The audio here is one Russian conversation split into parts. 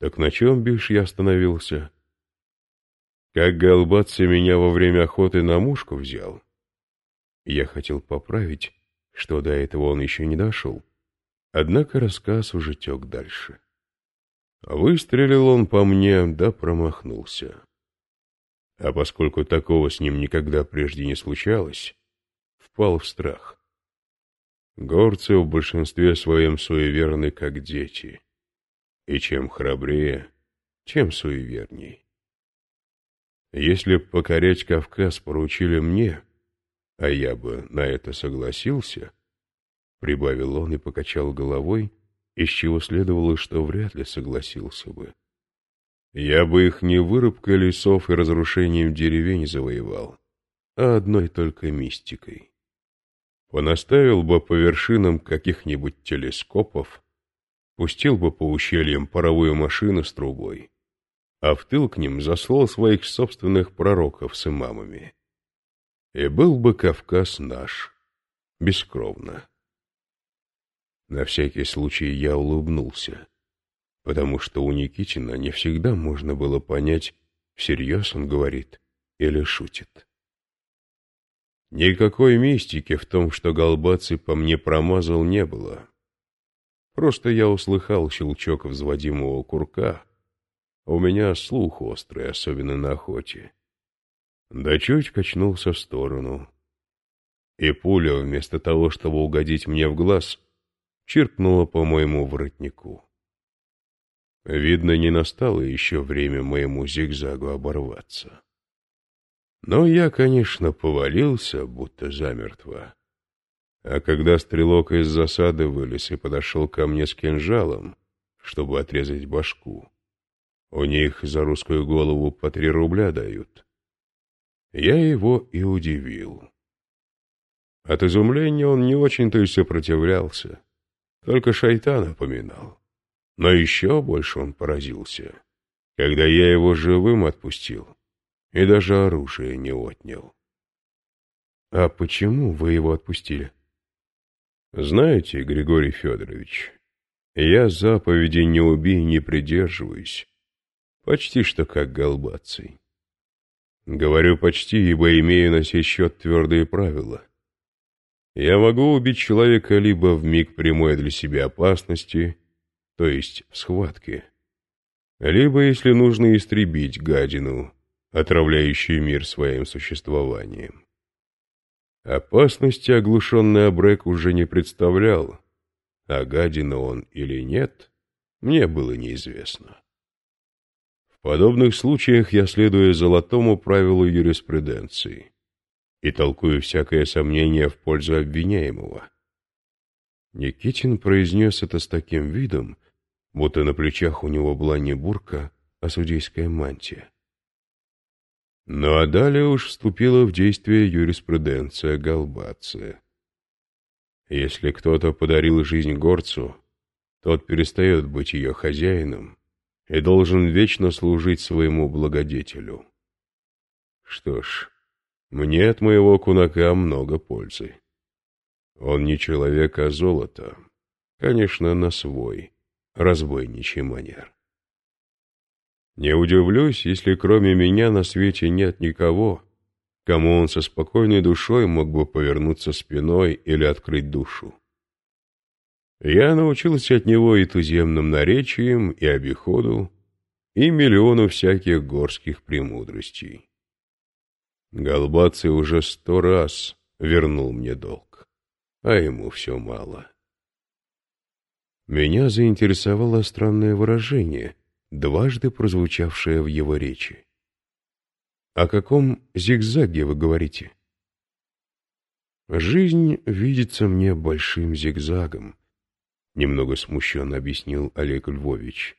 Так на чем, бишь, я остановился? Как Голбатцы меня во время охоты на мушку взял. Я хотел поправить, что до этого он еще не дошел. Однако рассказ уже тек дальше. Выстрелил он по мне, да промахнулся. А поскольку такого с ним никогда прежде не случалось, впал в страх. Горцы в большинстве своем суеверны, как дети. И чем храбрее, тем суеверней. Если б покорять Кавказ поручили мне, а я бы на это согласился, — прибавил он и покачал головой, из чего следовало, что вряд ли согласился бы. Я бы их не вырубкой лесов и разрушением деревень завоевал, а одной только мистикой. Понаставил бы по вершинам каких-нибудь телескопов, пустил бы по ущельям паровую машину с трубой, а в тыл к ним заслал своих собственных пророков с имамами. И был бы Кавказ наш, бескровно. На всякий случай я улыбнулся, потому что у Никитина не всегда можно было понять, всерьез он говорит или шутит. Никакой мистики в том, что Голбаций по мне промазал, не было. Просто я услыхал щелчок взводимого курка, у меня слух острый, особенно на охоте. Да чуть качнулся в сторону. И пуля, вместо того, чтобы угодить мне в глаз, чиркнула по моему воротнику. Видно, не настало еще время моему зигзагу оборваться. Но я, конечно, повалился, будто замертво. А когда стрелок из засады вылез и подошел ко мне с кинжалом, чтобы отрезать башку, у них за русскую голову по три рубля дают. Я его и удивил. От изумления он не очень-то и сопротивлялся, только шайтана поминал. Но еще больше он поразился, когда я его живым отпустил и даже оружие не отнял. — А почему вы его отпустили? — Знаете, Григорий Федорович, я заповеди «не убей» не придерживаюсь, Почти что как Голбаций. Говорю почти, ибо имею на сей счет твердые правила. Я могу убить человека либо в миг прямой для себя опасности, то есть в схватке, либо, если нужно, истребить гадину, отравляющую мир своим существованием. Опасности оглушенный Абрек уже не представлял, а гадина он или нет, мне было неизвестно. В подобных случаях я следую золотому правилу юриспруденции и толкую всякое сомнение в пользу обвиняемого. Никитин произнес это с таким видом, будто на плечах у него была не бурка, а судейская мантия. Ну а далее уж вступила в действие юриспруденция Галбация. Если кто-то подарил жизнь горцу, тот перестает быть ее хозяином и должен вечно служить своему благодетелю. Что ж, мне от моего кунака много пользы. Он не человек, а золото. Конечно, на свой, разбойничий манер. Не удивлюсь, если кроме меня на свете нет никого, кому он со спокойной душой мог бы повернуться спиной или открыть душу. Я научился от него и туземным наречиям, и обиходу, и миллиону всяких горских премудростей. Голбаций уже сто раз вернул мне долг, а ему все мало. Меня заинтересовало странное выражение, дважды прозвучавшее в его речи. «О каком зигзаге вы говорите?» «Жизнь видится мне большим зигзагом», немного смущенно объяснил Олег Львович.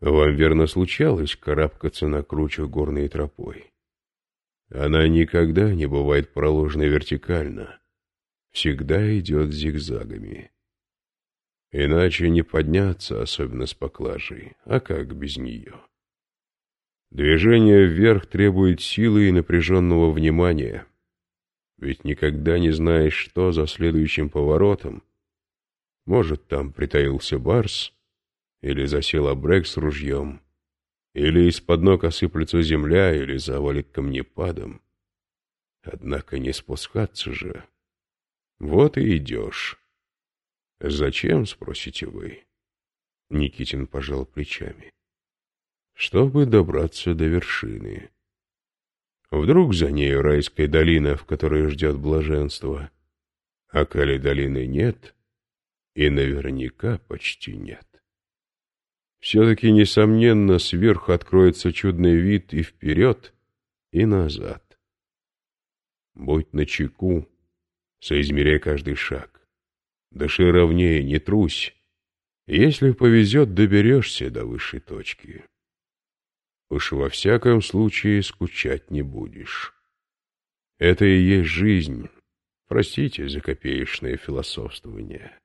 Вам верно случалось карабкаться на кручу горной тропой. Она никогда не бывает проложена вертикально, всегда идет зигзагами. Иначе не подняться, особенно с поклажей, а как без нее? Движение вверх требует силы и напряженного внимания, ведь никогда не знаешь, что за следующим поворотом, может, там притаился барс, или засел обрек с ружьем, или из-под ног осыплется земля, или завалит камнепадом. Однако не спускаться же. Вот и идешь. Зачем, спросите вы? Никитин пожал плечами. Чтобы добраться до вершины. Вдруг за нею райская долина, в которой ждет блаженство. А коли долины нет, и наверняка почти нет. Все-таки, несомненно, сверху откроется чудный вид и вперед, и назад. Будь начеку, соизмеряй каждый шаг. Дыши ровнее, не трусь. Если повезет, доберешься до высшей точки. Уж во всяком случае скучать не будешь. Это и есть жизнь. Простите за копеечное философствование.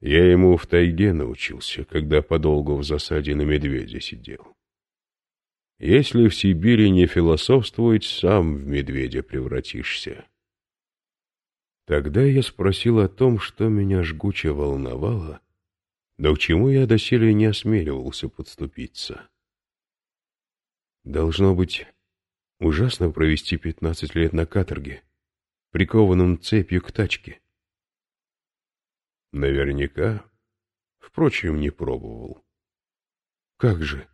Я ему в тайге научился, когда подолгу в засаде на медведя сидел. Если в Сибири не философствовать, сам в медведя превратишься. Тогда я спросил о том, что меня жгуче волновало, да к чему я доселе не осмеливался подступиться. Должно быть, ужасно провести пятнадцать лет на каторге, прикованным цепью к тачке. Наверняка. Впрочем, не пробовал. Как же?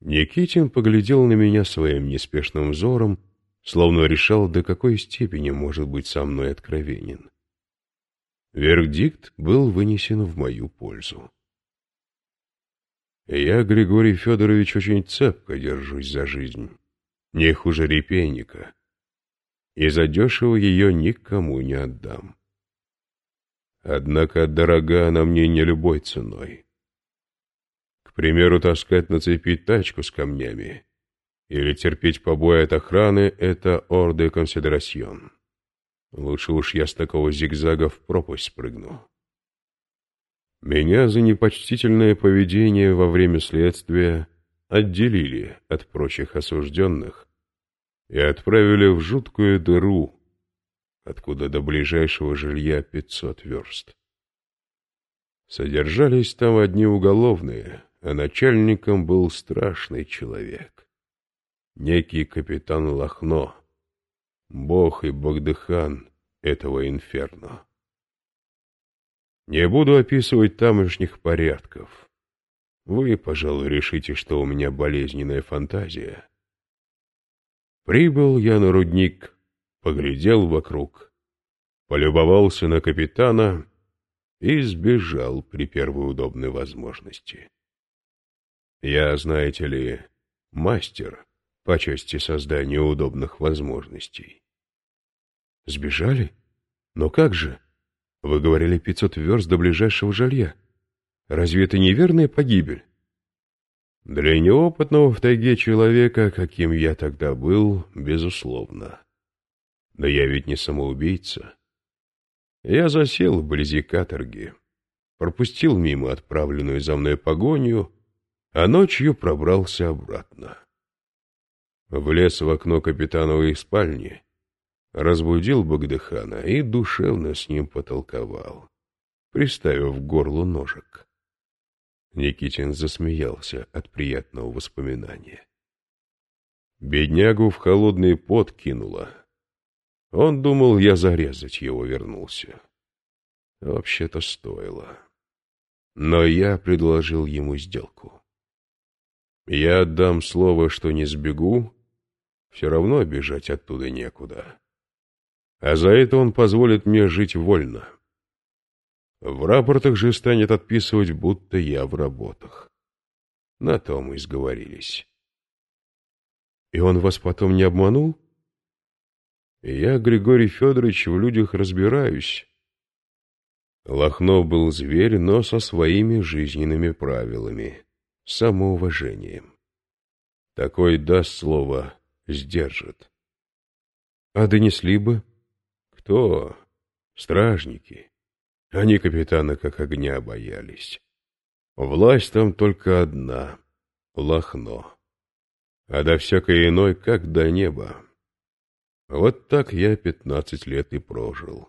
Никитин поглядел на меня своим неспешным взором, словно решал, до какой степени может быть со мной откровенен. Вердикт был вынесен в мою пользу. Я, Григорий Федорович, очень цепко держусь за жизнь, не хуже репейника, и задешево ее никому не отдам. Однако дорога она мне не любой ценой. К примеру, таскать на цепи тачку с камнями или терпеть побои от охраны — это орды консидерасьон. Лучше уж я с такого зигзага в пропасть спрыгну. Меня за непочтительное поведение во время следствия отделили от прочих осужденных и отправили в жуткую дыру, откуда до ближайшего жилья пятьсот верст. Содержались там одни уголовные, а начальником был страшный человек. Некий капитан Лохно, бог и богдыхан этого инферно. Не буду описывать тамошних порядков. Вы, пожалуй, решите, что у меня болезненная фантазия. Прибыл я на рудник, поглядел вокруг, полюбовался на капитана и сбежал при первой удобной возможности. Я, знаете ли, мастер по части создания удобных возможностей. Сбежали? Но как же? Вы говорили пятьсот верст до ближайшего жилья. Разве это неверная погибель? Для неопытного в тайге человека, каким я тогда был, безусловно. Но я ведь не самоубийца. Я засел вблизи каторги, пропустил мимо отправленную за мной погоню, а ночью пробрался обратно. Влез в окно капитановой спальни разбудил Багдыхана и душевно с ним потолковал, приставив к горлу ножик. Никитин засмеялся от приятного воспоминания. Беднягу в холодный пот кинуло. Он думал, я зарезать его вернулся. Вообще-то стоило. Но я предложил ему сделку. Я отдам слово, что не сбегу, все равно бежать оттуда некуда а за это он позволит мне жить вольно. В рапортах же станет отписывать, будто я в работах. На то мы сговорились. И он вас потом не обманул? Я, Григорий Федорович, в людях разбираюсь. Лохнов был зверь, но со своими жизненными правилами, самоуважением. Такой даст слово, сдержит. А донесли бы? Кто? Стражники. Они капитана как огня боялись. Власть там только одна — Лохно. А до всякой иной, как до неба. Вот так я пятнадцать лет и прожил.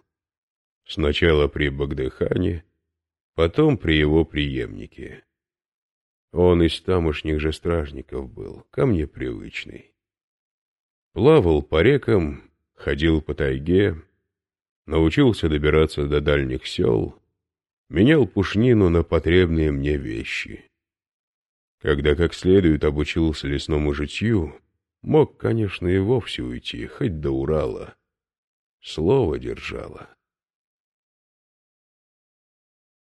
Сначала при Багдыхане, потом при его преемнике. Он из тамошних же стражников был, ко мне привычный. Плавал по рекам, ходил по тайге, научился добираться до дальних сел, менял пушнину на потребные мне вещи. Когда как следует обучился лесному житью, мог, конечно, и вовсе уйти, хоть до Урала. Слово держала.